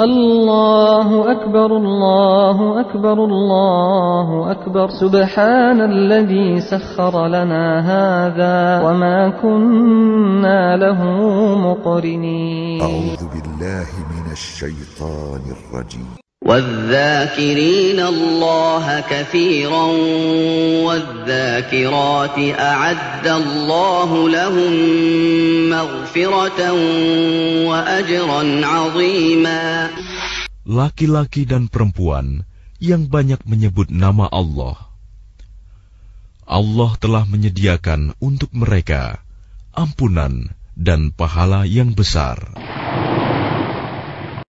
الله أكبر الله أكبر الله أكبر. سبحان الذي سخر لنا هذا وما كنا له مقرنين. أعوذ بالله من الشيطان الرجيم. والذاكرين الله كثيرا والذاكرات أعد الله لهم مغفرة وأجرا عظيما laki-laki dan perempuan yang banyak menyebut nama Allah. Allah telah menyediakan untuk mereka ampunan dan pahala yang besar.